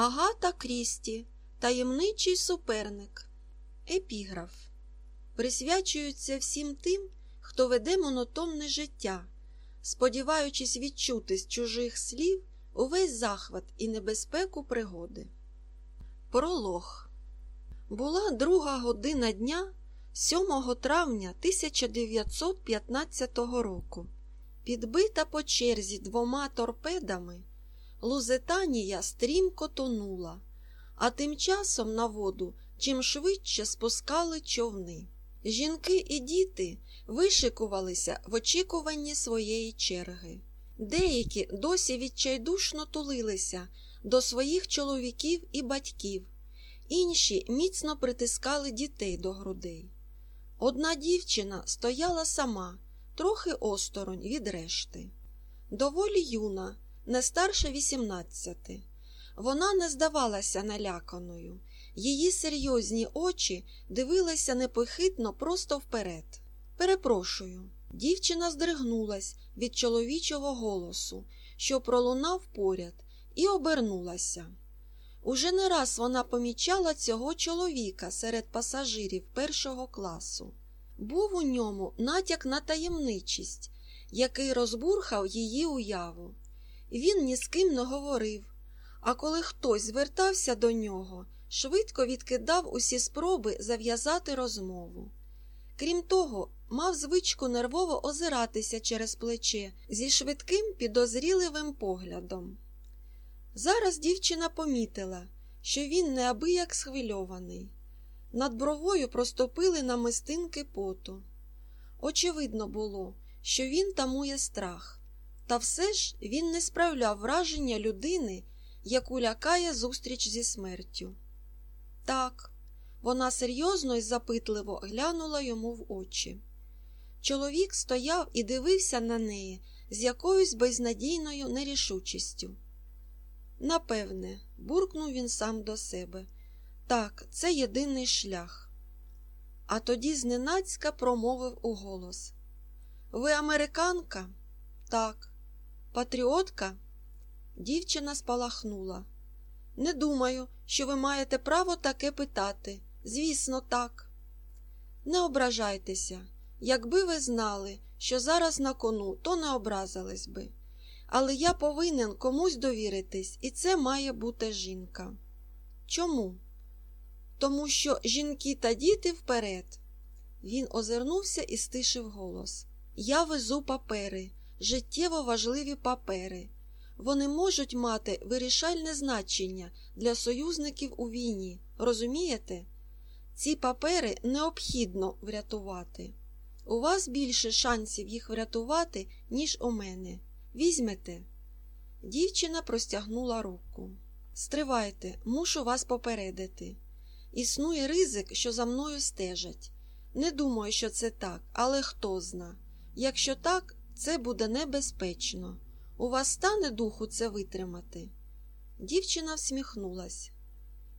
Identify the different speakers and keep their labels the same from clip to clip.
Speaker 1: Агата Крісті, таємничий суперник. Епіграф присвячуються всім тим, хто веде монотонне життя, сподіваючись відчути з чужих слів увесь захват і небезпеку пригоди. Пролог була друга година дня 7 травня 1915 року. Підбита по черзі двома торпедами, Лузетанія стрімко тонула, а тим часом на воду чим швидше спускали човни. Жінки і діти вишикувалися в очікуванні своєї черги. Деякі досі відчайдушно тулилися до своїх чоловіків і батьків, інші міцно притискали дітей до грудей. Одна дівчина стояла сама, трохи осторонь від решти. Доволі юна, не старше вісімнадцяти. Вона не здавалася наляканою. Її серйозні очі дивилися непохитно просто вперед. Перепрошую. Дівчина здригнулась від чоловічого голосу, що пролунав поряд, і обернулася. Уже не раз вона помічала цього чоловіка серед пасажирів першого класу. Був у ньому натяк на таємничість, який розбурхав її уяву. Він ні з ким не говорив, а коли хтось звертався до нього, швидко відкидав усі спроби зав'язати розмову. Крім того, мав звичку нервово озиратися через плече зі швидким підозріливим поглядом. Зараз дівчина помітила, що він неабияк схвильований. Над бровою проступили намистинки поту. Очевидно було, що він тамує страх, та все ж він не справляв враження людини, яку лякає зустріч зі смертю. Так, вона серйозно і запитливо глянула йому в очі. Чоловік стояв і дивився на неї з якоюсь безнадійною нерішучістю. Напевне, буркнув він сам до себе. Так, це єдиний шлях. А тоді зненацька промовив у голос. Ви американка? Так. Патріотка? Дівчина спалахнула. Не думаю, що ви маєте право таке питати. Звісно, так. Не ображайтеся. Якби ви знали, що зараз на кону, то не образились би. Але я повинен комусь довіритись, і це має бути жінка. Чому? Тому що жінки та діти вперед. Він озирнувся і стишив голос. Я везу папери, життєво важливі папери. Вони можуть мати вирішальне значення для союзників у війні. Розумієте? Ці папери необхідно врятувати. У вас більше шансів їх врятувати, ніж у мене. Візьмете. Дівчина простягнула руку. Стривайте, мушу вас попередити. Існує ризик, що за мною стежать. Не думаю, що це так, але хто зна. Якщо так, це буде небезпечно. У вас стане духу це витримати. Дівчина всміхнулась.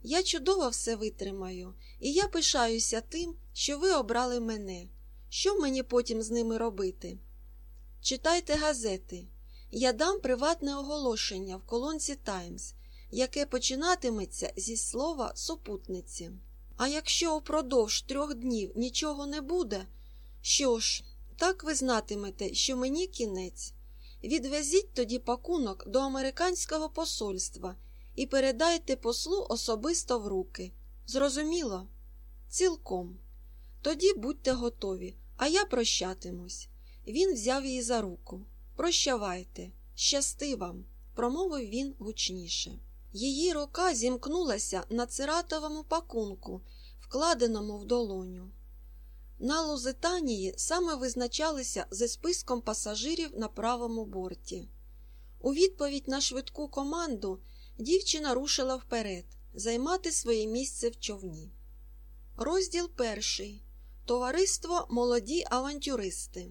Speaker 1: Я чудово все витримаю, і я пишаюся тим, що ви обрали мене. Що мені потім з ними робити? Читайте газети. Я дам приватне оголошення в колонці Таймс, яке починатиметься зі слова супутниці. А якщо упродовж трьох днів нічого не буде, що ж, так ви знатимете, що мені кінець. Відвезіть тоді пакунок до американського посольства і передайте послу особисто в руки. Зрозуміло? Цілком. Тоді будьте готові, а я прощатимусь. Він взяв її за руку. Прощавайте, щасти вам, промовив він гучніше. Її рука зімкнулася на циратовому пакунку, вкладеному в долоню. На Лузитанії саме визначалися зі списком пасажирів на правому борті. У відповідь на швидку команду дівчина рушила вперед займати своє місце в човні. Розділ перший. Товариство молоді авантюристи.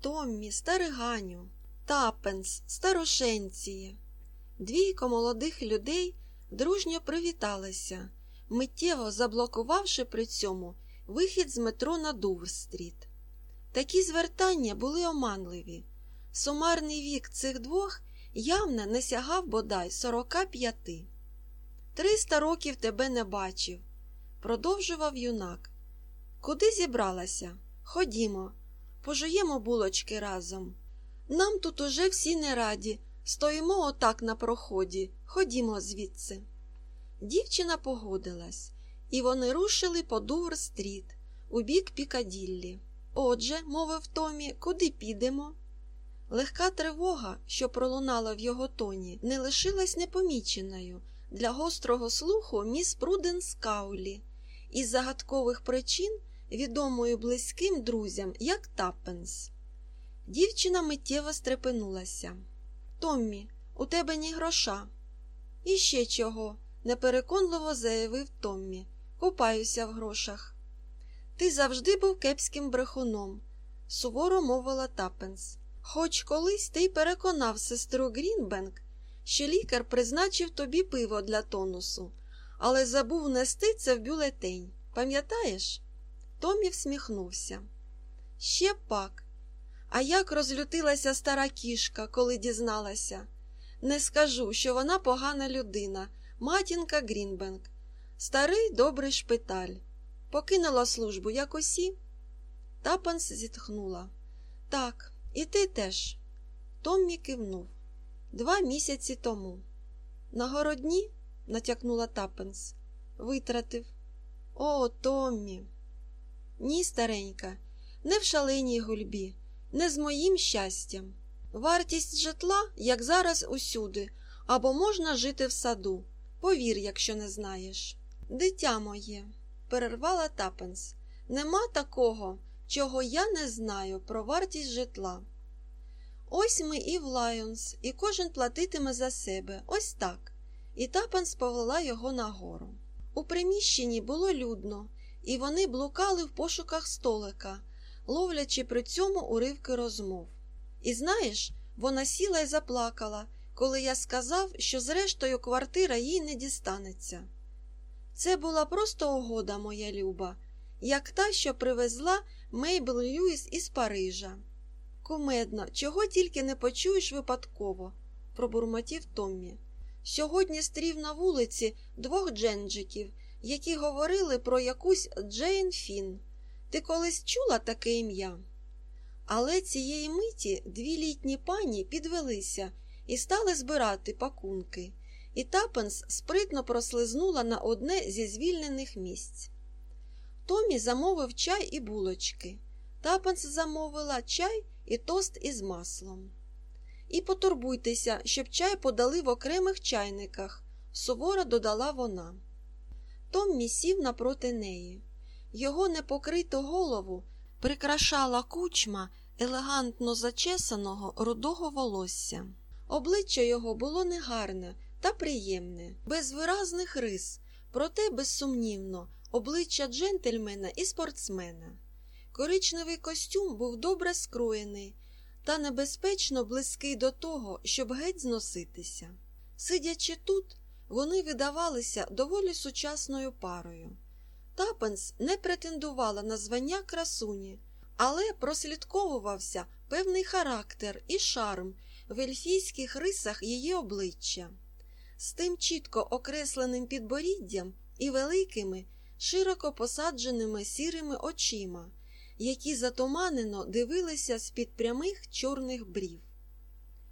Speaker 1: Томмі, Стариганю, Тапенс, Старошенціє. Двійко молодих людей дружньо привіталися, миттєво заблокувавши при цьому вихід з метро на Дувр-стріт. Такі звертання були оманливі. Сумарний вік цих двох явно не сягав бодай 45. Триста років тебе не бачив, продовжував юнак. Куди зібралася? Ходімо, пожуємо булочки разом. Нам тут уже всі не раді, стоїмо отак на проході, ходімо звідси. Дівчина погодилась, і вони рушили по Дувр-стріт, у бік Пікаділлі. Отже, мовив Томі, куди підемо? Легка тривога, що пролунала в його тоні, не лишилась непоміченою для гострого слуху міс Пруденс Каулі із загадкових причин, відомою близьким друзям, як Таппенс. Дівчина миттєво стрепенулася. Томмі, у тебе ні гроша. І ще чого, непереконливо заявив Томмі. Купаюся в грошах. Ти завжди був кепським брехуном, суворо мовила Таппенс. Хоч колись ти переконав сестру Грінбенк, що лікар призначив тобі пиво для тонусу, але забув нести це в бюлетень. Пам'ятаєш? Томі всміхнувся. Ще пак. А як розлютилася стара кішка, коли дізналася? Не скажу, що вона погана людина, матінка Грінбенк, старий добрий шпиталь. Покинула службу, як усі. Тапанс зітхнула. Так, і ти теж. Томмі кивнув. Два місяці тому. На городні, натякнула Тапенс, витратив. О, Томмі. Ні, старенька, не в шаленій гульбі, не з моїм щастям. Вартість житла, як зараз, усюди, або можна жити в саду. Повір, якщо не знаєш. Дитя моє, перервала Тапенс, нема такого, чого я не знаю про вартість житла. Ось ми і в Лайонс, і кожен платитиме за себе, ось так. І Тапенс повела його нагору. У приміщенні було людно, і вони блукали в пошуках столика, ловлячи при цьому уривки розмов. І знаєш, вона сіла і заплакала, коли я сказав, що зрештою квартира їй не дістанеться. Це була просто угода, моя люба, як та, що привезла Мейбл Льюіс із Парижа. Кумедно, чого тільки не почуєш випадково, пробурмотів Томмі. Сьогодні стрів на вулиці двох дженджиків, які говорили про якусь Джейн Фін. Ти колись чула таке ім'я? Але цієї миті дві літні пані підвелися і стали збирати пакунки, і Тапенс спритно прослизнула на одне зі звільнених місць. Томі замовив чай і булочки. Тапенс замовила чай і тост із маслом. І потурбуйтеся, щоб чай подали в окремих чайниках, суворо додала вона. Томмі сів напроти неї. Його непокриту голову прикрашала кучма елегантно зачесаного рудого волосся. Обличчя його було негарне та приємне, без виразних рис, проте, безсумнівно, обличчя джентльмена і спортсмена. Коричневий костюм був добре скроєний та небезпечно близький до того, щоб геть зноситися. Сидячи тут, вони видавалися доволі сучасною парою. Тапенс не претендувала на звання красуні, але прослідковувався певний характер і шарм в ельфійських рисах її обличчя, з тим чітко окресленим підборіддям і великими, широко посадженими сірими очима які затуманено дивилися з-під прямих чорних брів.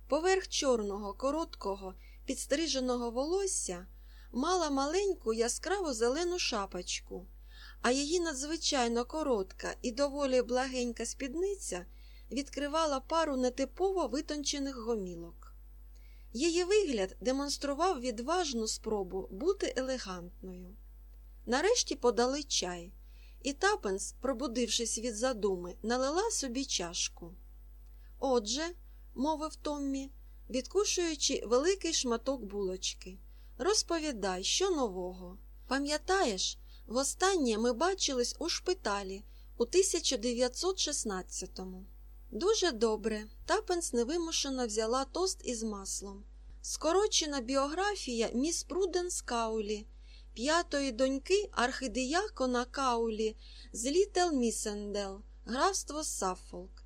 Speaker 1: Поверх чорного, короткого, підстриженого волосся мала маленьку яскраво зелену шапочку, а її надзвичайно коротка і доволі благенька спідниця відкривала пару нетипово витончених гомілок. Її вигляд демонстрував відважну спробу бути елегантною. Нарешті подали чай і Тапенс, пробудившись від задуми, налила собі чашку. Отже, мовив Томмі, відкушуючи великий шматок булочки, розповідай, що нового. Пам'ятаєш, востаннє ми бачились у шпиталі у 1916-му. Дуже добре, Тапенс невимушено взяла тост із маслом. Скорочена біографія міс Пруденс Каулі п'ятої доньки архидіякона Каулі з Літел Місендел, графство Саффолк.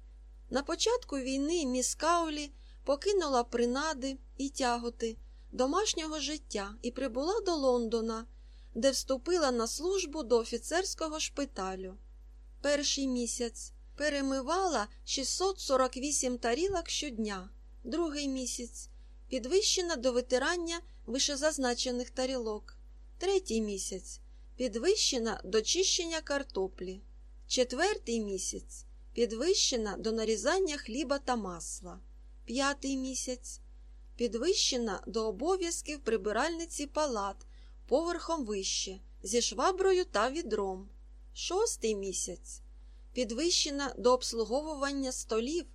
Speaker 1: На початку війни міс Каулі покинула принади і тяготи, домашнього життя і прибула до Лондона, де вступила на службу до офіцерського шпиталю. Перший місяць перемивала 648 тарілок щодня, другий місяць підвищена до витирання вишезазначених тарілок, третій місяць підвищена до чищення картоплі, четвертий місяць підвищена до нарізання хліба та масла, п'ятий місяць підвищена до обов'язків прибиральниці палат поверхом вище, зі шваброю та відром, шостий місяць підвищена до обслуговування столів,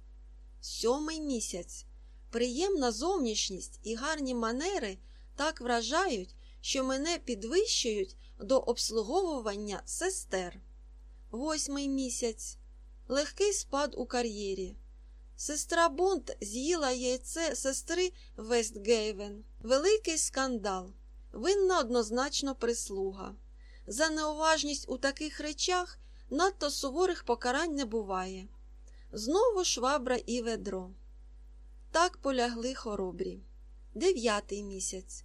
Speaker 1: сьомий місяць приємна зовнішність і гарні манери так вражають, що мене підвищують до обслуговування сестер. Восьмий місяць. Легкий спад у кар'єрі. Сестра Бонд з'їла яйце сестри Вестгейвен. Великий скандал. Винна однозначно прислуга. За неуважність у таких речах надто суворих покарань не буває. Знову швабра і ведро. Так полягли хоробрі. Дев'ятий місяць.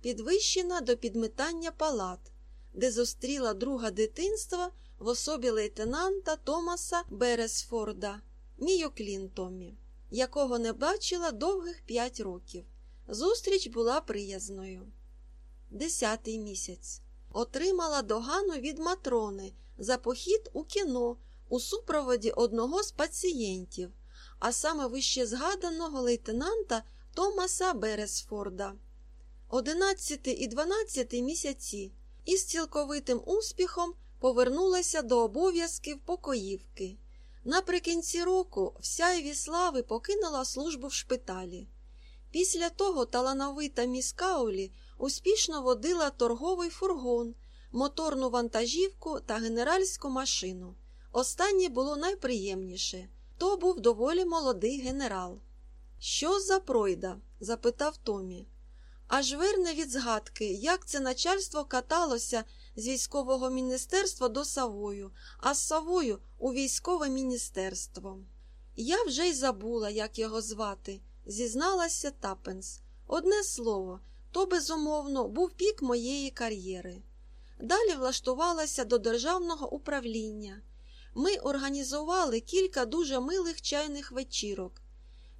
Speaker 1: Підвищена до підметання палат, де зустріла друга дитинства в особі лейтенанта Томаса Бересфорда, Міоклін Томмі, якого не бачила довгих п'ять років. Зустріч була приязною. Десятий місяць. Отримала догану від матрони за похід у кіно у супроводі одного з пацієнтів, а саме вище згаданого лейтенанта Томаса Бересфорда. Одинадцяти і дванадцятий місяці із цілковитим успіхом повернулася до обов'язків покоївки. Наприкінці року вся Іві слави покинула службу в шпиталі. Після того талановита міс Каулі успішно водила торговий фургон, моторну вантажівку та генеральську машину. Останнє було найприємніше то був доволі молодий генерал. Що за пройда? запитав Томі. Аж верне від згадки, як це начальство каталося з військового міністерства до Савою, а з Савою у військове міністерство. Я вже й забула, як його звати, зізналася Тапенс. Одне слово, то, безумовно, був пік моєї кар'єри. Далі влаштувалася до державного управління. Ми організували кілька дуже милих чайних вечірок.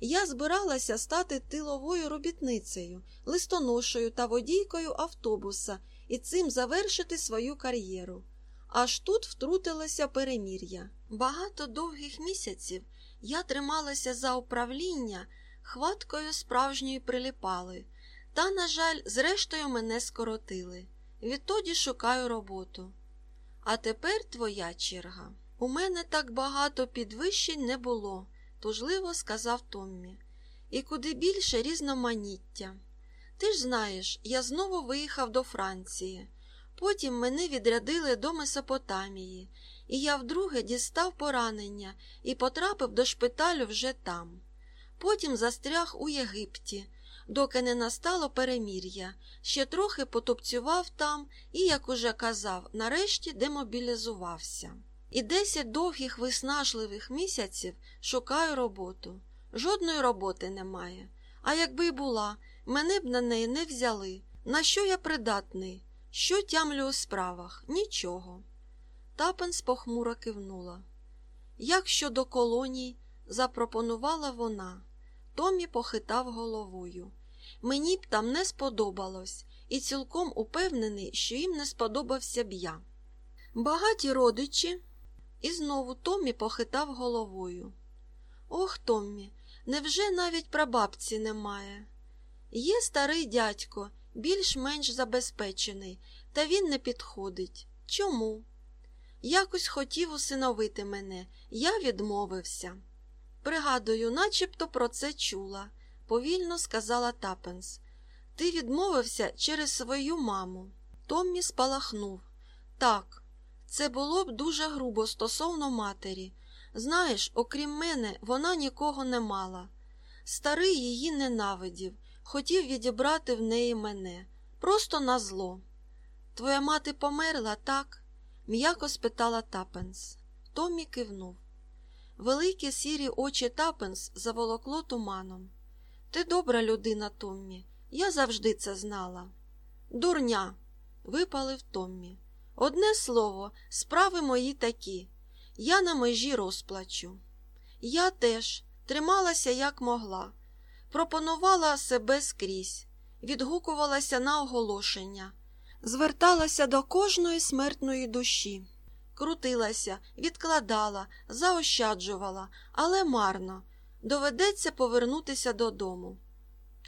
Speaker 1: Я збиралася стати тиловою робітницею, листоношою та водійкою автобуса і цим завершити свою кар'єру. Аж тут втрутилося перемір'я. Багато довгих місяців я трималася за управління хваткою справжньої приліпали, та, на жаль, зрештою мене скоротили. Відтоді шукаю роботу. А тепер твоя черга. У мене так багато підвищень не було, тужливо сказав Томмі. І куди більше різноманіття. Ти ж знаєш, я знову виїхав до Франції. Потім мене відрядили до Месопотамії, і я вдруге дістав поранення і потрапив до шпиталю вже там. Потім застряг у Єгипті, доки не настало перемір'я, ще трохи потупцював там і, як уже казав, нарешті демобілізувався. І десять довгих виснажливих місяців шукаю роботу. Жодної роботи немає. А якби й була, мене б на неї не взяли. На що я придатний? Що тямлю у справах? Нічого. Тапенс похмуро кивнула. Як щодо колоній, запропонувала вона. Томі похитав головою. Мені б там не сподобалось, і цілком упевнений, що їм не сподобався б я. Багаті родичі. І знову Томмі похитав головою. Ох, Томмі, невже навіть прабабці немає? Є старий дядько, більш-менш забезпечений, та він не підходить. Чому? Якось хотів усиновити мене, я відмовився. Пригадую, начебто про це чула, повільно сказала Тапенс. Ти відмовився через свою маму. Томмі спалахнув. Так, це було б дуже грубо стосовно матері. Знаєш, окрім мене, вона нікого не мала. Старий її ненавидів, хотів відібрати в неї мене. Просто на зло. Твоя мати померла, так? м'яко спитала Тапенс. Томмі кивнув. Великі сірі очі Тапенс заволокло туманом. Ти добра людина, Томмі. Я завжди це знала. Дурня, випалив Томмі. Одне слово, справи мої такі. Я на межі розплачу. Я теж трималася як могла, пропонувала себе скрізь, відгукувалася на оголошення, зверталася до кожної смертної душі, крутилася, відкладала, заощаджувала, але марно. Доведеться повернутися додому.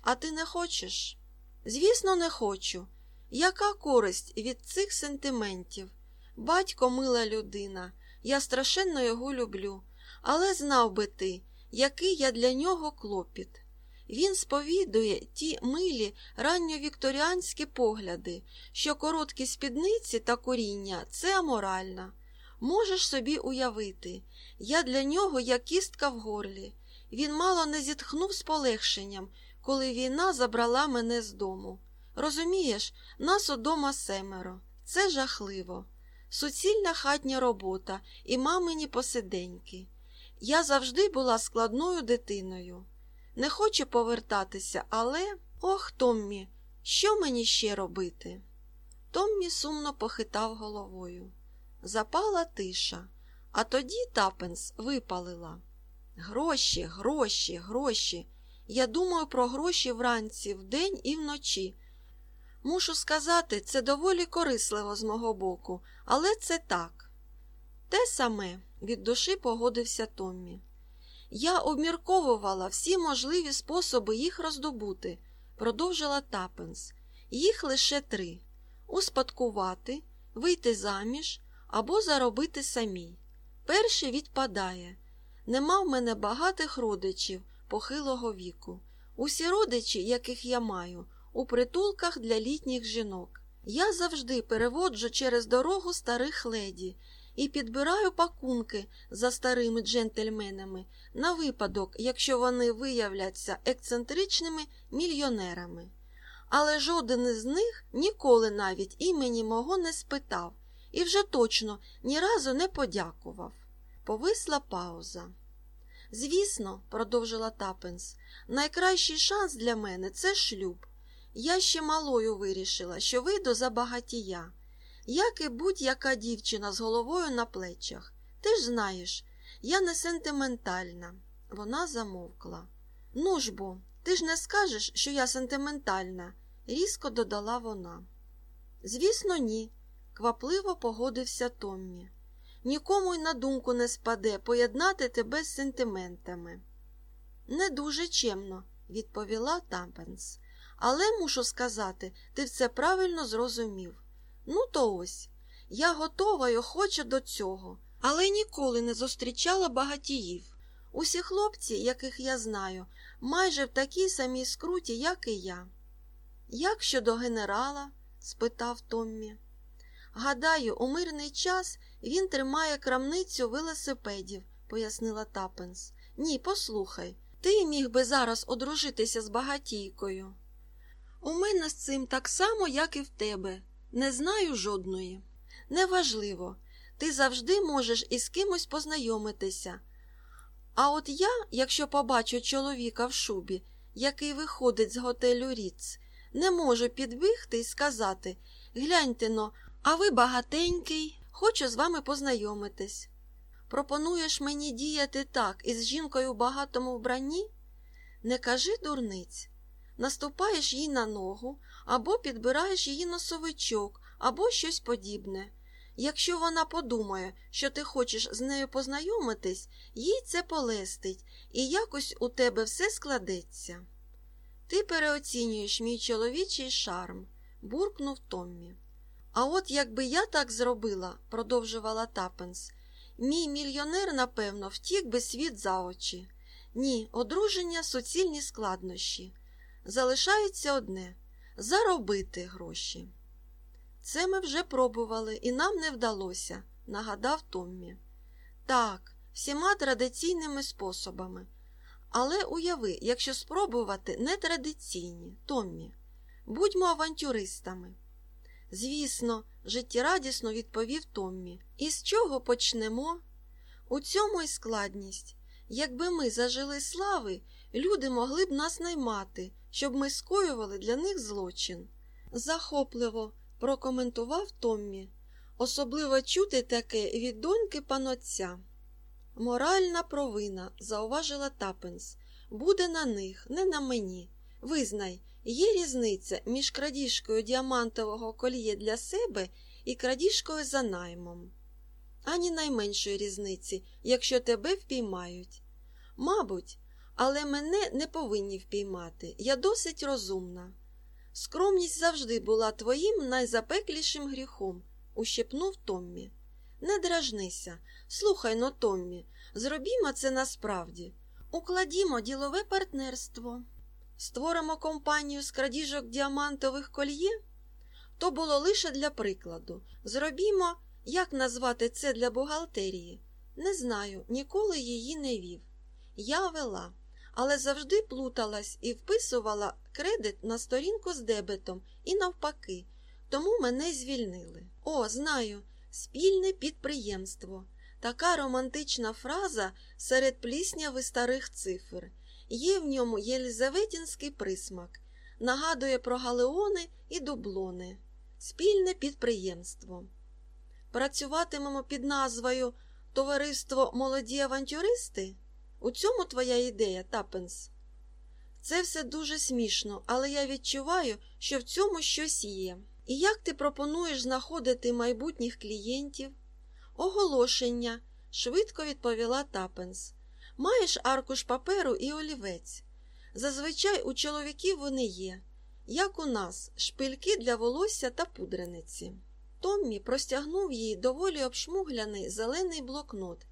Speaker 1: А ти не хочеш? Звісно, не хочу. Яка користь від цих сентиментів? Батько мила людина, я страшенно його люблю, але знав би ти, який я для нього клопіт. Він сповідує ті милі ранньовікторіанські погляди, що короткі спідниці та коріння це аморально. Можеш собі уявити, я для нього як кістка в горлі. Він мало не зітхнув з полегшенням, коли війна забрала мене з дому. Розумієш, нас удома семеро. Це жахливо. Суцільна хатня робота і мамині посиденьки. Я завжди була складною дитиною. Не хочу повертатися, але. Ох, Томмі, що мені ще робити? Томмі сумно похитав головою. Запала тиша, а тоді Тапенс випалила. Гроші, гроші, гроші. Я думаю про гроші вранці, вдень і вночі. Мушу сказати, це доволі корисливо з мого боку, але це так. Те саме від душі погодився Томмі. Я обмірковувала всі можливі способи їх роздобути, продовжила Тапенс. Їх лише три успадкувати, вийти заміж або заробити самій. Перший відпадає. Нема в мене багатих родичів похилого віку. Усі родичі, яких я маю, у притулках для літніх жінок. Я завжди переводжу через дорогу старих леді і підбираю пакунки за старими джентльменами на випадок, якщо вони виявляться ексцентричними мільйонерами. Але жоден із них ніколи навіть імені мого не спитав і вже точно ні разу не подякував. Повисла пауза. Звісно, продовжила Тапенс, найкращий шанс для мене це шлюб. Я ще малою вирішила, що вийду за багатія, як і будь-яка дівчина з головою на плечах. Ти ж знаєш, я не сентиментальна. Вона замовкла. Ну ж бо, ти ж не скажеш, що я сентиментальна, різко додала вона. Звісно, ні, квапливо погодився Томмі. Нікому й на думку не спаде поєднати тебе з сентиментами. Не дуже чемно, відповіла Тампенс. Але мушу сказати, ти все правильно зрозумів. Ну, то ось, я готова й охоча до цього, але ніколи не зустрічала багатіїв. Усі хлопці, яких я знаю, майже в такій самій скруті, як і я. Як щодо генерала? спитав Томмі. Гадаю, у мирний час він тримає крамницю велосипедів, пояснила Тапенс. Ні, послухай, ти міг би зараз одружитися з багатійкою. У мене з цим так само, як і в тебе. Не знаю жодної. Неважливо, ти завжди можеш із кимось познайомитися. А от я, якщо побачу чоловіка в шубі, який виходить з готелю Ріц, не можу підбігти і сказати гляньте но, а ви багатенький, хочу з вами познайомитись. Пропонуєш мені діяти так із жінкою в багатому вбранні? Не кажи дурниць. Наступаєш їй на ногу, або підбираєш її носовичок, або щось подібне. Якщо вона подумає, що ти хочеш з нею познайомитись, їй це полестить, і якось у тебе все складеться. Ти переоцінюєш мій чоловічий шарм, буркнув Томмі. А от якби я так зробила, продовжувала Тапенс, мій мільйонер, напевно, втік би світ за очі. Ні, одруження суцільні складнощі. Залишається одне заробити гроші. Це ми вже пробували, і нам не вдалося, нагадав Томмі. Так, всіма традиційними способами. Але уяви, якщо спробувати нетрадиційні, Томмі, будьмо авантюристами. Звісно, життєрадісно відповів Томмі. І з чого почнемо? У цьому й складність. Якби ми зажили слави, Люди могли б нас наймати, щоб ми скоювали для них злочин. Захопливо прокоментував Томмі. Особливо чути таке від доньки панотця. Моральна провина, зауважила Тапенс, буде на них, не на мені. Визнай, є різниця між крадіжкою діамантового кольє для себе і крадіжкою за наймом. Ані найменшої різниці, якщо тебе впіймають. Мабуть, але мене не повинні впіймати. Я досить розумна. Скромність завжди була твоїм найзапеклішим гріхом, ущипнув Томмі. Не дражнися, слухай но, Томмі, зробімо це насправді. Укладімо ділове партнерство. Створимо компанію з крадіжок діамантових кольє? То було лише для прикладу. Зробімо, як назвати це для бухгалтерії. Не знаю, ніколи її не вів. Я вела, але завжди плуталась і вписувала кредит на сторінку з дебетом і навпаки, тому мене звільнили. О, знаю, спільне підприємство. Така романтична фраза серед плісняви старих цифр. Є в ньому єлізаветінський присмак, нагадує про галеони і дублони, спільне підприємство. Працюватимемо під назвою Товариство молоді авантюристи? У цьому твоя ідея, Тапенс? Це все дуже смішно, але я відчуваю, що в цьому щось є. І як ти пропонуєш знаходити майбутніх клієнтів? Оголошення, швидко відповіла Тапенс. Маєш аркуш паперу і олівець. Зазвичай у чоловіків вони є, як у нас, шпильки для волосся та пудрениці. Томмі простягнув їй доволі обшмугляний зелений блокнот,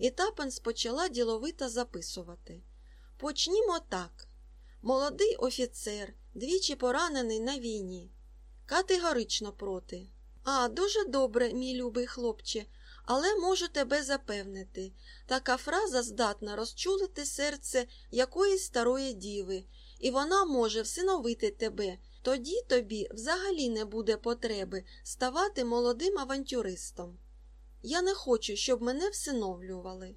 Speaker 1: і Тапенс почала діловито записувати. Почнімо так. Молодий офіцер, двічі поранений на війні. Категорично проти. А, дуже добре, мій любий хлопче, але можу тебе запевнити, така фраза здатна розчулити серце якоїсь старої діви, і вона може всиновити тебе. Тоді тобі взагалі не буде потреби ставати молодим авантюристом. Я не хочу, щоб мене всиновлювали.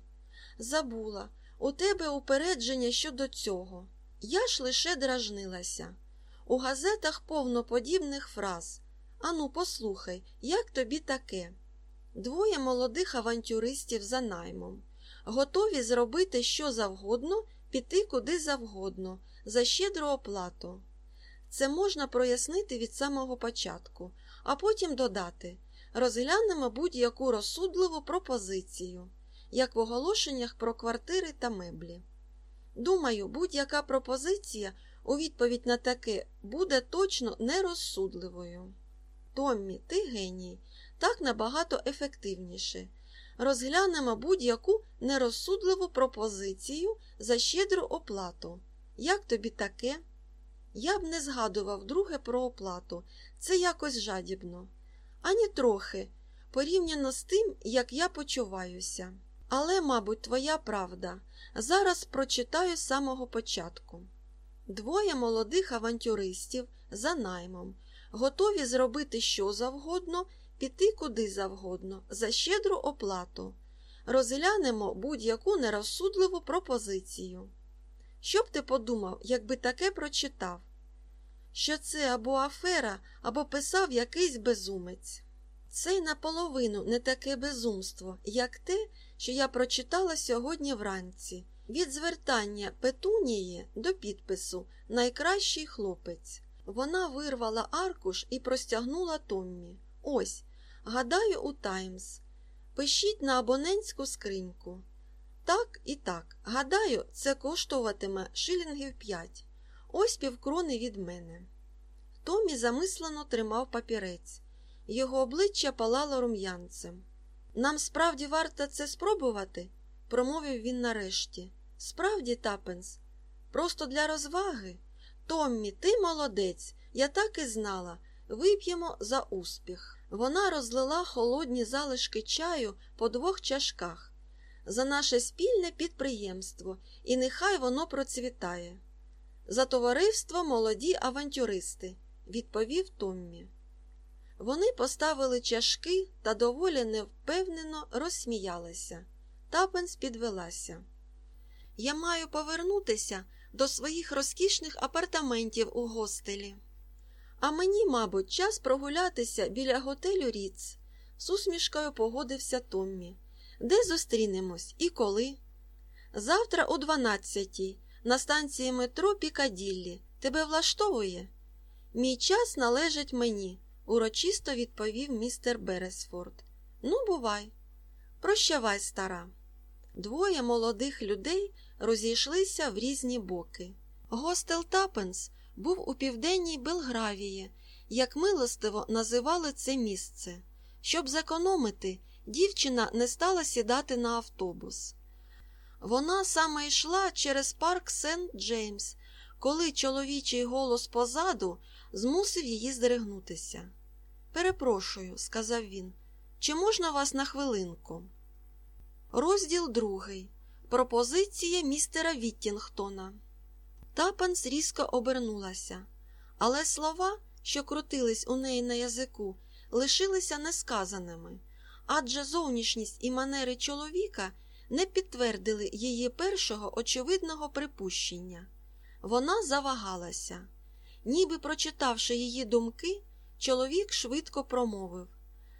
Speaker 1: Забула, у тебе упередження щодо цього. Я ж лише дражнилася. У газетах повно подібних фраз. Ану, послухай, як тобі таке? Двоє молодих авантюристів за наймом, готові зробити що завгодно, піти куди завгодно, за щедру оплату. Це можна прояснити від самого початку, а потім додати розглянемо будь-яку розсудливу пропозицію, як в оголошеннях про квартири та меблі. Думаю, будь-яка пропозиція у відповідь на таке буде точно нерозсудливою. Томмі, ти геній, так набагато ефективніше. Розглянемо будь-яку нерозсудливу пропозицію за щедру оплату. Як тобі таке? Я б не згадував друге про оплату, це якось жадібно. Ані трохи, порівняно з тим, як я почуваюся. Але, мабуть, твоя правда. Зараз прочитаю з самого початку. Двоє молодих авантюристів за наймом, готові зробити що завгодно, піти куди завгодно, за щедру оплату. Розглянемо будь-яку нерозсудливу пропозицію. Що б ти подумав, якби таке прочитав? Що це або афера, або писав якийсь безумець. Це й наполовину не таке безумство, як те, що я прочитала сьогодні вранці, від звертання Петунії до підпису Найкращий хлопець. Вона вирвала аркуш і простягнула Томмі. Ось, гадаю, у Таймс. Пишіть на абонентську скриньку. Так і так. Гадаю, це коштуватиме шилінгів п'ять. Ось півкрони від мене. Томі замислено тримав папірець. Його обличчя палало рум'янцем. Нам справді варто це спробувати, промовив він нарешті. Справді, Тапенс, просто для розваги. Томмі, ти молодець, я так і знала. Вип'ємо за успіх. Вона розлила холодні залишки чаю по двох чашках. За наше спільне підприємство, і нехай воно процвітає. За товариство молоді авантюристи, відповів Томмі. Вони поставили чашки та доволі невпевнено розсміялися. Тапенс підвелася. Я маю повернутися, до своїх розкішних апартаментів у гостелі. А мені, мабуть, час прогулятися біля готелю Ріц. З усмішкою погодився Томмі. Де зустрінемось і коли? Завтра о дванадцятій, на станції метро Пікаділлі. Тебе влаштовує? Мій час належить мені, урочисто відповів містер Бересфорд. Ну, бувай. Прощавай, стара. Двоє молодих людей розійшлися в різні боки. Гостел Тапенс був у південній Белгравії, як милостиво називали це місце. Щоб зекономити, дівчина не стала сідати на автобус. Вона саме йшла через парк Сент Джеймс, коли чоловічий голос позаду змусив її здригнутися. Перепрошую, сказав він, чи можна вас на хвилинку? Розділ другий. Пропозиція містера Віттінгтона. Тапанс різко обернулася, але слова, що крутились у неї на язику, лишилися несказаними, адже зовнішність і манери чоловіка не підтвердили її першого очевидного припущення. Вона завагалася. Ніби прочитавши її думки, чоловік швидко промовив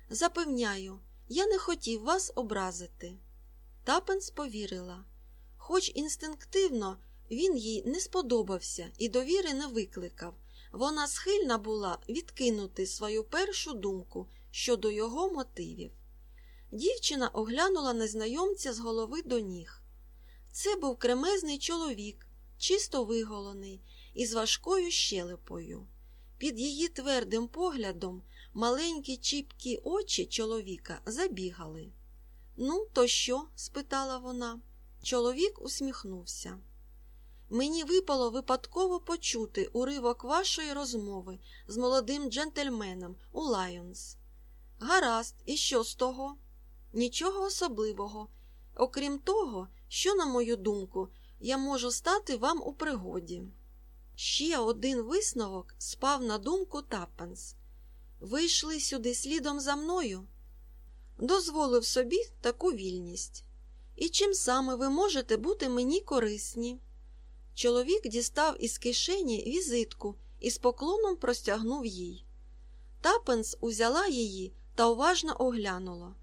Speaker 1: Запевняю, я не хотів вас образити. Тапенс повірила. Хоч інстинктивно він їй не сподобався і довіри не викликав, вона схильна була відкинути свою першу думку щодо його мотивів. Дівчина оглянула незнайомця з голови до ніг. Це був кремезний чоловік, чисто виголений, із важкою щелепою. Під її твердим поглядом маленькі чіпкі очі чоловіка забігали. Ну, то що? спитала вона. Чоловік усміхнувся. Мені випало випадково почути уривок вашої розмови з молодим джентльменом у Лайонс. Гаразд, і що з того? Нічого особливого, окрім того, що, на мою думку, я можу стати вам у пригоді. Ще один висновок спав на думку Таппенс. Ви йшли сюди слідом за мною? Дозволив собі таку вільність. І чим саме ви можете бути мені корисні? Чоловік дістав із кишені візитку і з поклоном простягнув їй. Тапенс узяла її та уважно оглянула.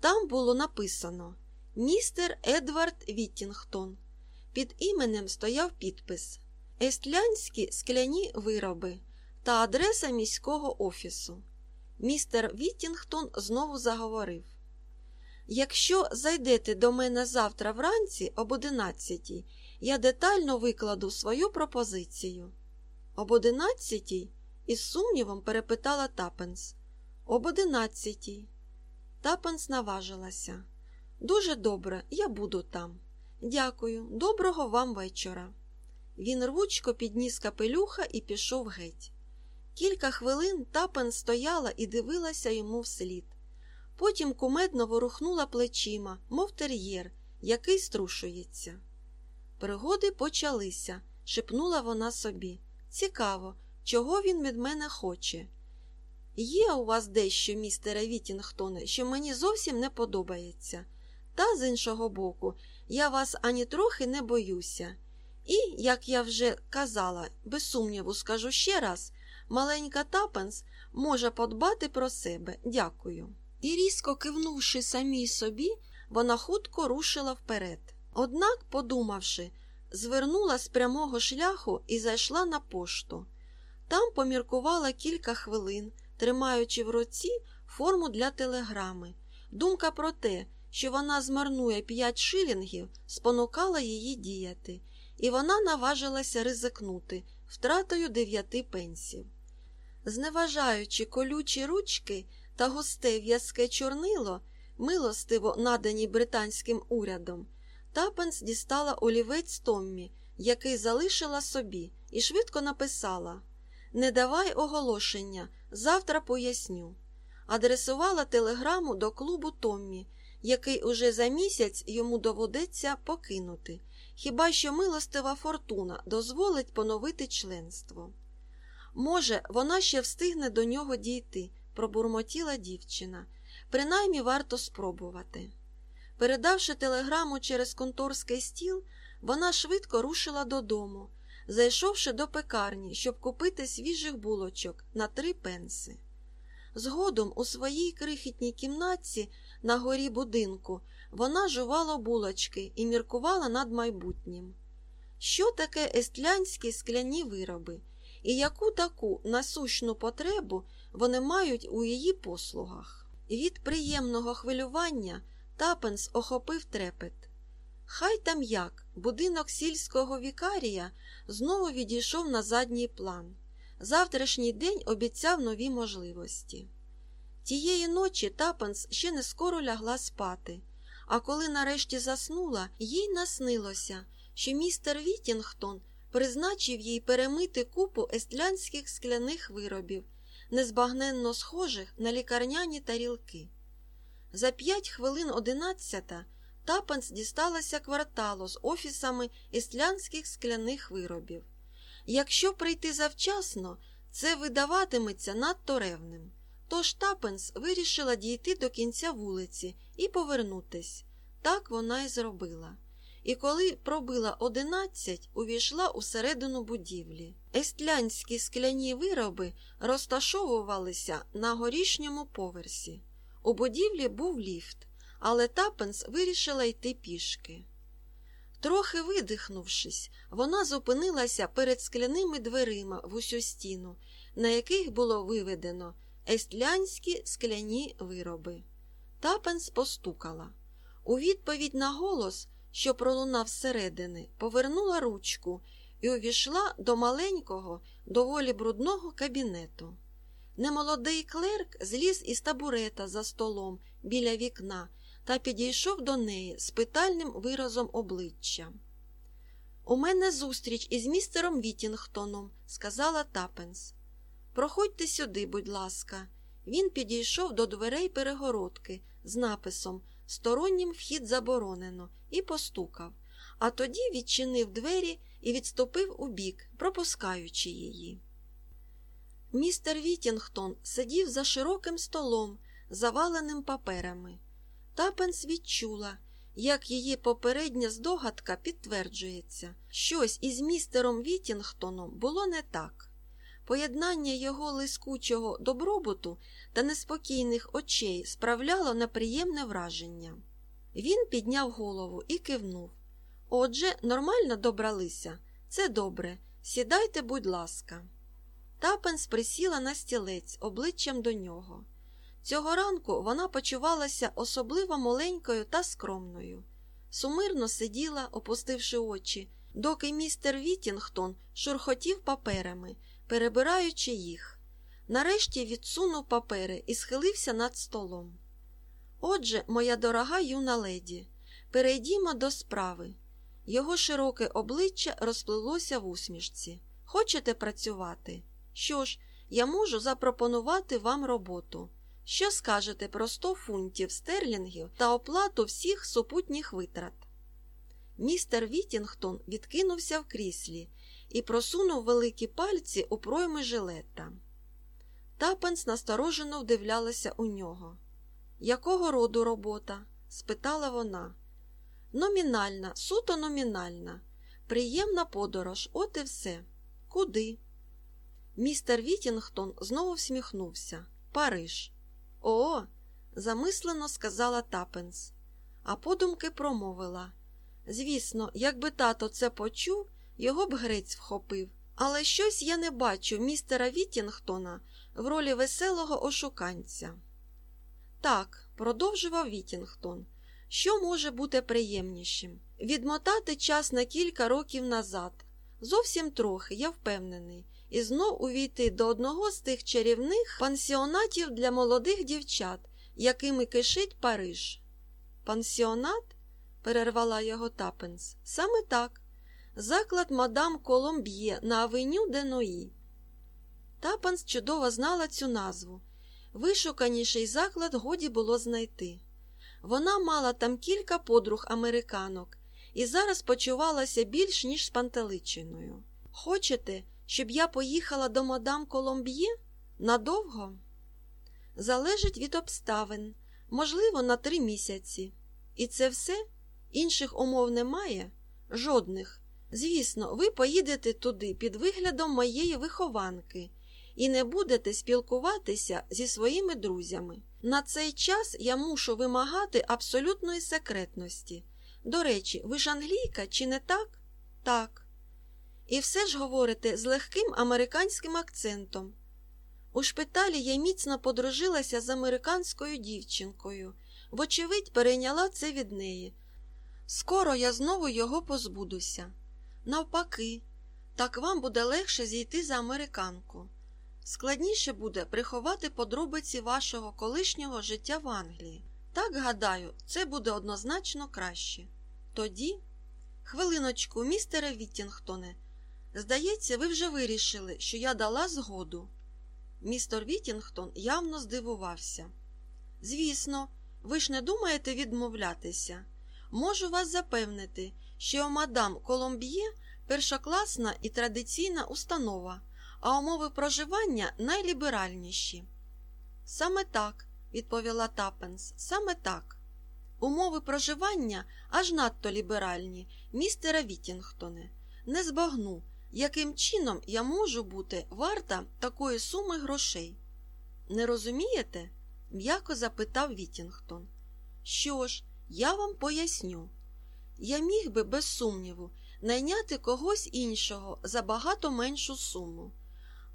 Speaker 1: Там було написано Містер Едвард Віттінгтон. Під іменем стояв підпис Естляндські скляні вироби та адреса міського офісу. Містер Віттінгтон знову заговорив: Якщо зайдете до мене завтра вранці об 11, я детально викладу свою пропозицію. Об 11 із сумнівом перепитала Тапенс. Об 11. Тапенс наважилася. Дуже добре, я буду там. Дякую, доброго вам вечора. Він рвучко підніс капелюха і пішов геть. Кілька хвилин тапан стояла і дивилася йому вслід. Потім кумедно ворухнула плечима, мов тер'єр, який струшується. Пригоди почалися, шепнула вона собі. Цікаво, чого він від мене хоче. Є у вас дещо, містере Вітінгтоне, що мені зовсім не подобається. Та, з іншого боку, я вас ані трохи не боюся. І, як я вже казала, без сумніву скажу ще раз, маленька Тапенс може подбати про себе. Дякую. І різко кивнувши самій собі, вона хутко рушила вперед. Однак, подумавши, звернула з прямого шляху і зайшла на пошту. Там поміркувала кілька хвилин, тримаючи в руці форму для телеграми. Думка про те, що вона змарнує п'ять шилінгів, спонукала її діяти, і вона наважилася ризикнути втратою дев'яти пенсів. Зневажаючи колючі ручки та густе в'язке чорнило, милостиво надані британським урядом, Тапенс дістала олівець Томмі, який залишила собі, і швидко написала Не давай оголошення, завтра поясню. Адресувала телеграму до клубу Томмі, який уже за місяць йому доведеться покинути, хіба що милостива фортуна дозволить поновити членство. Може, вона ще встигне до нього дійти, пробурмотіла дівчина. Принаймні варто спробувати. Передавши телеграму через конторський стіл, вона швидко рушила додому, зайшовши до пекарні, щоб купити свіжих булочок на три пенси. Згодом у своїй крихітній кімнатці на горі будинку вона жувала булочки і міркувала над майбутнім. Що таке естлянські скляні вироби, і яку таку насущну потребу вони мають у її послугах? Від приємного хвилювання Тапенс охопив трепет. Хай там як, будинок сільського вікарія знову відійшов на задній план. Завтрашній день обіцяв нові можливості. Тієї ночі Тапенс ще не скоро лягла спати, а коли нарешті заснула, їй наснилося, що містер Вітінгтон призначив їй перемити купу естлянських скляних виробів, незбагненно схожих на лікарняні тарілки. За п'ять хвилин одинадцята Тапенс дісталася кварталу з офісами естлянських скляних виробів. Якщо прийти завчасно, це видаватиметься надто ревним. Тож Тапенс вирішила дійти до кінця вулиці і повернутись. Так вона й зробила. І коли пробила одинадцять, увійшла усередину будівлі. Естлянські скляні вироби розташовувалися на горішньому поверсі. У будівлі був ліфт, але Тапенс вирішила йти пішки. Трохи видихнувшись, вона зупинилася перед скляними дверима в усю стіну, на яких було виведено естлянські скляні вироби. Тапенс постукала. У відповідь на голос, що пролунав зсередини, повернула ручку і увійшла до маленького, доволі брудного кабінету. Немолодий клерк зліз із табурета за столом біля вікна та підійшов до неї з питальним виразом обличчя. У мене зустріч із містером Вітінгтоном, сказала Тапенс. Проходьте сюди, будь ласка. Він підійшов до дверей перегородки з написом Стороннім вхід заборонено і постукав, а тоді відчинив двері і відступив убік, пропускаючи її. Містер Вітінгтон сидів за широким столом, заваленим паперами. Тапенс відчула, як її попередня здогадка підтверджується, щось із містером Вітінгтоном було не так. Поєднання його лискучого добробуту та неспокійних очей справляло неприємне враження. Він підняв голову і кивнув. Отже, нормально добралися. Це добре. Сідайте, будь ласка. Тапенс присіла на стілець обличчям до нього. Цього ранку вона почувалася особливо маленькою та скромною. Сумирно сиділа, опустивши очі, доки містер Вітінгтон шурхотів паперами, перебираючи їх. Нарешті відсунув папери і схилився над столом. Отже, моя дорога юна леді, перейдімо до справи. Його широке обличчя розплилося в усмішці. Хочете працювати? Що ж, я можу запропонувати вам роботу. Що скажете про 100 фунтів стерлінгів та оплату всіх супутніх витрат? Містер Вітінгтон відкинувся в кріслі і просунув великі пальці у пройми жилета. Тапенс насторожено вдивлялася у нього. Якого роду робота? спитала вона. Номінальна, суто номінальна, приємна подорож, от і все. Куди? Містер Вітінгтон знову всміхнувся. Париж. О, замислено сказала Тапенс, а подумки промовила. Звісно, якби тато це почув, його б грець вхопив. Але щось я не бачу містера Вітінгтона в ролі веселого ошуканця. Так, продовжував Вітінгтон, що може бути приємнішим? Відмотати час на кілька років назад. Зовсім трохи, я впевнений, і знов увійти до одного з тих чарівних пансіонатів для молодих дівчат, якими кишить Париж. Пансіонат? перервала його Тапенс. Саме так. Заклад мадам Коломб'є на авеню Деної. Тапенс чудово знала цю назву. Вишуканіший заклад годі було знайти. Вона мала там кілька подруг американок і зараз почувалася більш ніж спантеличеною. Хочете, щоб я поїхала до мадам Коломб'є? Надовго? Залежить від обставин, можливо, на три місяці. І це все? Інших умов немає? Жодних. Звісно, ви поїдете туди під виглядом моєї вихованки і не будете спілкуватися зі своїми друзями. На цей час я мушу вимагати абсолютної секретності. До речі, ви ж англійка, чи не так? Так. І все ж говорите з легким американським акцентом. У шпиталі я міцно подружилася з американською дівчинкою, вочевидь, перейняла це від неї. Скоро я знову його позбудуся. Навпаки, так вам буде легше зійти за американку. Складніше буде приховати подробиці вашого колишнього життя в Англії. Так, гадаю, це буде однозначно краще. Тоді, хвилиночку, містере Віттінгтоне, здається, ви вже вирішили, що я дала згоду. Містер Віттінгтон явно здивувався. Звісно, ви ж не думаєте відмовлятися. Можу вас запевнити, що мадам Коломб'є першокласна і традиційна установа, а умови проживання найліберальніші. Саме так, відповіла Тапенс, саме так. Умови проживання аж надто ліберальні, містера Віттінгтоне. Не збагну, яким чином я можу бути варта такої суми грошей. Не розумієте? м'яко запитав Віттінгтон. Що ж, я вам поясню. Я міг би, без сумніву, найняти когось іншого за багато меншу суму,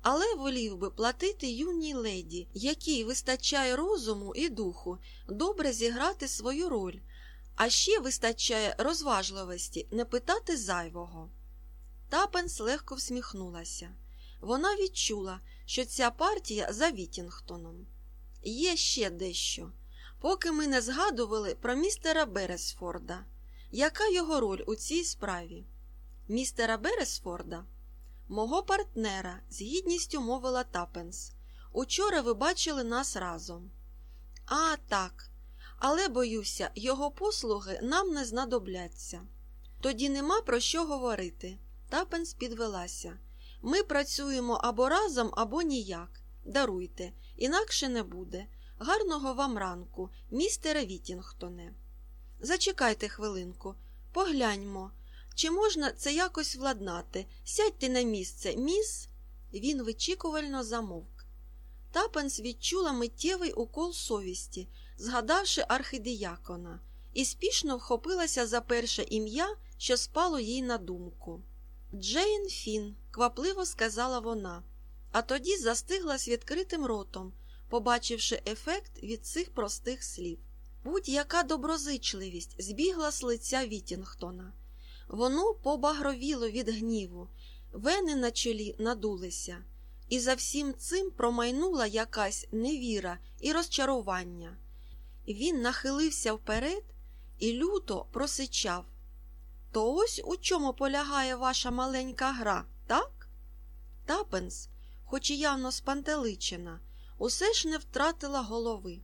Speaker 1: але волів би платити юній леді, якій вистачає розуму і духу, добре зіграти свою роль, а ще вистачає розважливості не питати зайвого. Тапенс легко всміхнулася. Вона відчула, що ця партія за Вітінгтоном. Є ще дещо. Поки ми не згадували про містера Бересфорда. Яка його роль у цій справі? Містера Бересфорда? Мого партнера, з гідністю мовила Тапенс. Учора ви бачили нас разом. А, так. Але, боюся, його послуги нам не знадобляться. Тоді нема про що говорити. Тапенс підвелася. Ми працюємо або разом, або ніяк. Даруйте, інакше не буде. Гарного вам ранку, містере Вітінгтоне. Зачекайте хвилинку, погляньмо, чи можна це якось владнати? Сядьте на місце, міс. Він вичікувально замовк. Тапенс відчула миттєвий укол совісті, згадавши архидіякона, і спішно вхопилася за перше ім'я, що спало їй на думку. Джейн Фін, квапливо сказала вона, а тоді застигла з відкритим ротом, побачивши ефект від цих простих слів. Будь-яка доброзичливість збігла з лиця Вітінгтона. Воно побагровіло від гніву, вени на чолі надулися, і за всім цим промайнула якась невіра і розчарування. Він нахилився вперед і люто просичав. То ось у чому полягає ваша маленька гра, так? Тапенс, хоч і явно спантеличена, усе ж не втратила голови.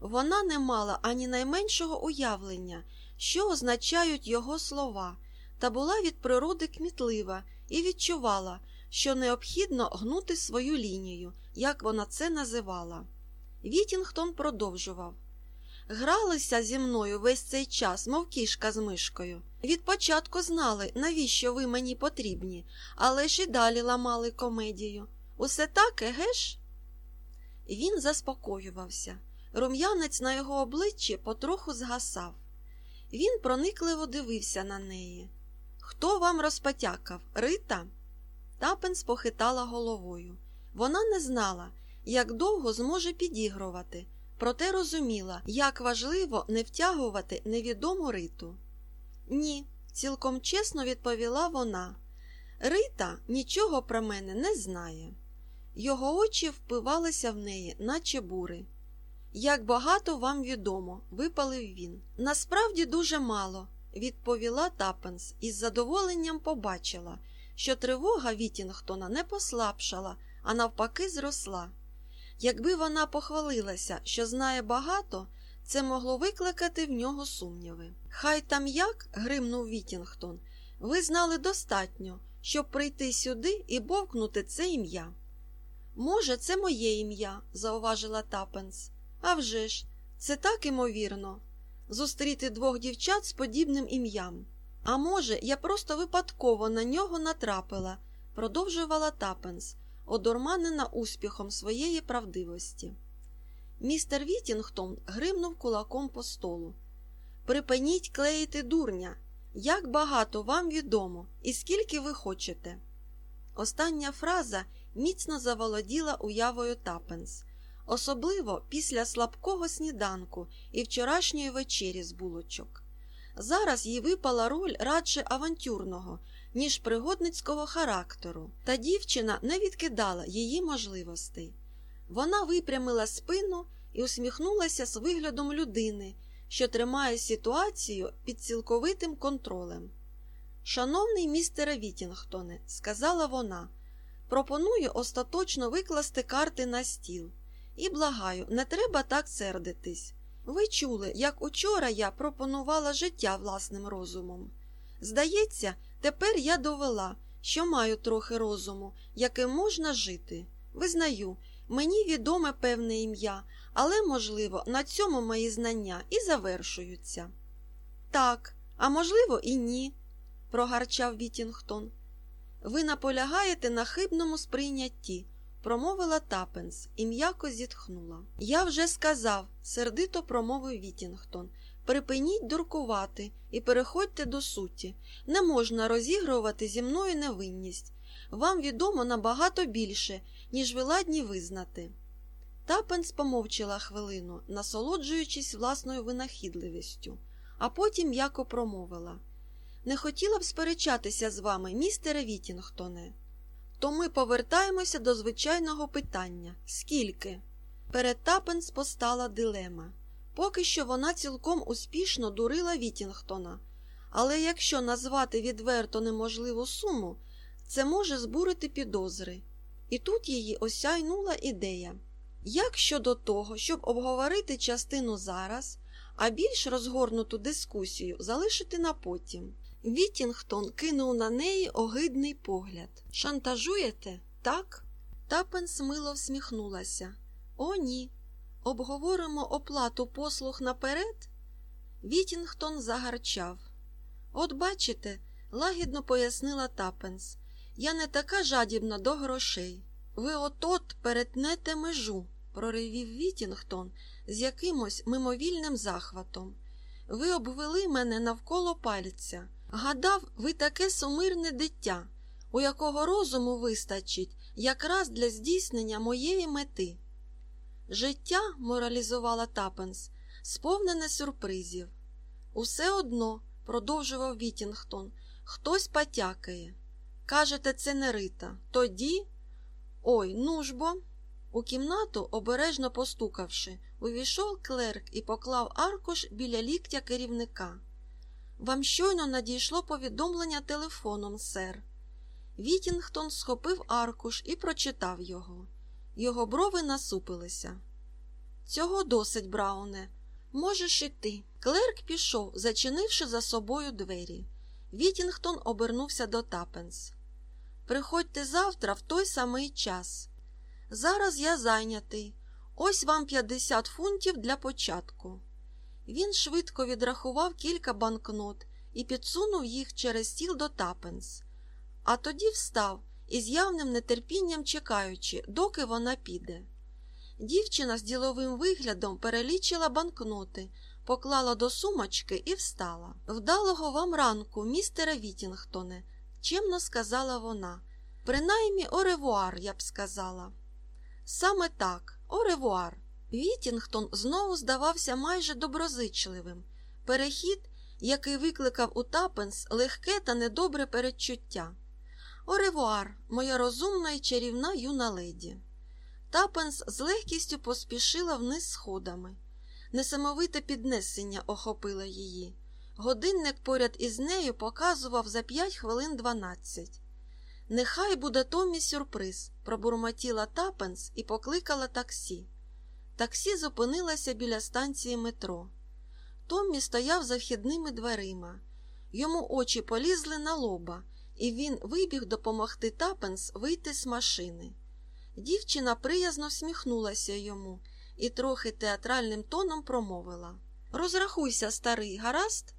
Speaker 1: Вона не мала ані найменшого уявлення, що означають його слова, та була від природи кмітлива і відчувала, що необхідно гнути свою лінію, як вона це називала. Вітінгтон продовжував Гралися зі мною весь цей час, мов кішка з мишкою. Від початку знали, навіщо ви мені потрібні, але ж і далі ламали комедію. Усе так, ж? Він заспокоювався. Рум'янець на його обличчі потроху згасав. Він проникливо дивився на неї. Хто вам розпотякав? Рита? Тапенс похитала головою. Вона не знала, як довго зможе підігрувати, проте розуміла, як важливо не втягувати невідому риту. Ні, цілком чесно відповіла вона. Рита нічого про мене не знає. Його очі впивалися в неї, наче бури. Як багато вам відомо, випалив він. Насправді дуже мало, відповіла Тапенс і з задоволенням побачила, що тривога Вітінгтона не послабшала, а навпаки, зросла. Якби вона похвалилася, що знає багато, це могло викликати в нього сумніви. Хай там як, гримнув Вітінгтон, ви знали достатньо, щоб прийти сюди і бовкнути це ім'я. Може, це моє ім'я, зауважила Тапенс. А вже ж, це так імовірно зустріти двох дівчат з подібним ім'ям. А може, я просто випадково на нього натрапила, продовжувала Тапенс, одурманена успіхом своєї правдивості. Містер Вітінгтон гримнув кулаком по столу. Припиніть клеїти дурня. Як багато вам відомо і скільки ви хочете. Остання фраза міцно заволоділа уявою Тапенс, особливо після слабкого сніданку і вчорашньої вечері з булочок. Зараз їй випала роль радше авантюрного, ніж пригодницького характеру, та дівчина не відкидала її можливостей. Вона випрямила спину і усміхнулася з виглядом людини, що тримає ситуацію під цілковитим контролем. Шановний містере Вітінгтоне, сказала вона, пропоную остаточно викласти карти на стіл. І благаю, не треба так сердитись. Ви чули, як учора я пропонувала життя власним розумом. Здається, тепер я довела, що маю трохи розуму, яким можна жити. Визнаю, мені відоме певне ім'я, але, можливо, на цьому мої знання і завершуються. Так, а можливо, і ні, прогарчав Вітінгтон. Ви наполягаєте на хибному сприйнятті, промовила Тапенс і м'яко зітхнула. Я вже сказав, сердито промовив Вітінгтон. Припиніть дуркувати і переходьте до суті. Не можна розігрувати зі мною невинність. Вам відомо набагато більше, ніж ви ладні визнати. Тапенс помовчала хвилину, насолоджуючись власною винахідливістю, а потім м'яко промовила Не хотіла б сперечатися з вами, містере Вітінгтоне. То ми повертаємося до звичайного питання скільки? Перед Тапенс постала дилема. Поки що вона цілком успішно дурила Вітінгтона, але якщо назвати відверто неможливу суму, це може збурити підозри. І тут її осяйнула ідея. Як щодо того, щоб обговорити частину зараз, а більш розгорнуту дискусію залишити на потім? Вітінгтон кинув на неї огидний погляд. Шантажуєте, так? Тапенс мило всміхнулася. О, ні. Обговоримо оплату послуг наперед? Вітінгтон загарчав. От бачите, лагідно пояснила Тапенс. Я не така жадібна до грошей. Ви от-от перетнете межу, проривів Вітінгтон з якимось мимовільним захватом. Ви обвели мене навколо пальця. Гадав, ви таке сумирне дитя, у якого розуму вистачить якраз для здійснення моєї мети. Життя, моралізувала Тапенс, сповнене сюрпризів. Усе одно, продовжував Вітінгтон, хтось потякає. Кажете, це не Рита. Тоді. Ой, ну ж бо. У кімнату, обережно постукавши, увійшов клерк і поклав аркуш біля ліктя керівника. Вам щойно надійшло повідомлення телефоном, сер. Вітінгтон схопив аркуш і прочитав його. Його брови насупилися. Цього досить, Брауне. Можеш іти. Клерк пішов, зачинивши за собою двері. Вітінгтон обернувся до Тапенс. Приходьте завтра в той самий час. Зараз я зайнятий. Ось вам 50 фунтів для початку. Він швидко відрахував кілька банкнот і підсунув їх через стіл до Тапенс, а тоді встав із явним нетерпінням чекаючи, доки вона піде. Дівчина з діловим виглядом перелічила банкноти, поклала до сумочки і встала. Вдалого вам ранку, містере Вітінгтоне, чемно сказала вона. Принаймні оревуар, я б сказала. Саме так, оревуар. Вітінгтон знову здавався майже доброзичливим. Перехід, який викликав у Тапенс легке та недобре передчуття. Оревуар, моя розумна і чарівна юна леді. Тапенс з легкістю поспішила вниз сходами. Несамовите піднесення охопило її. Годинник поряд із нею показував за п'ять хвилин дванадцять. Нехай буде Томі сюрприз, пробурмотіла Тапенс і покликала таксі. Таксі зупинилося біля станції метро. Томмі стояв за вхідними дверима. Йому очі полізли на лоба, і він вибіг допомогти Тапенс вийти з машини. Дівчина приязно всміхнулася йому і трохи театральним тоном промовила Розрахуйся, старий, гаразд?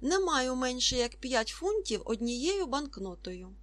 Speaker 1: Не маю менше як п'ять фунтів однією банкнотою.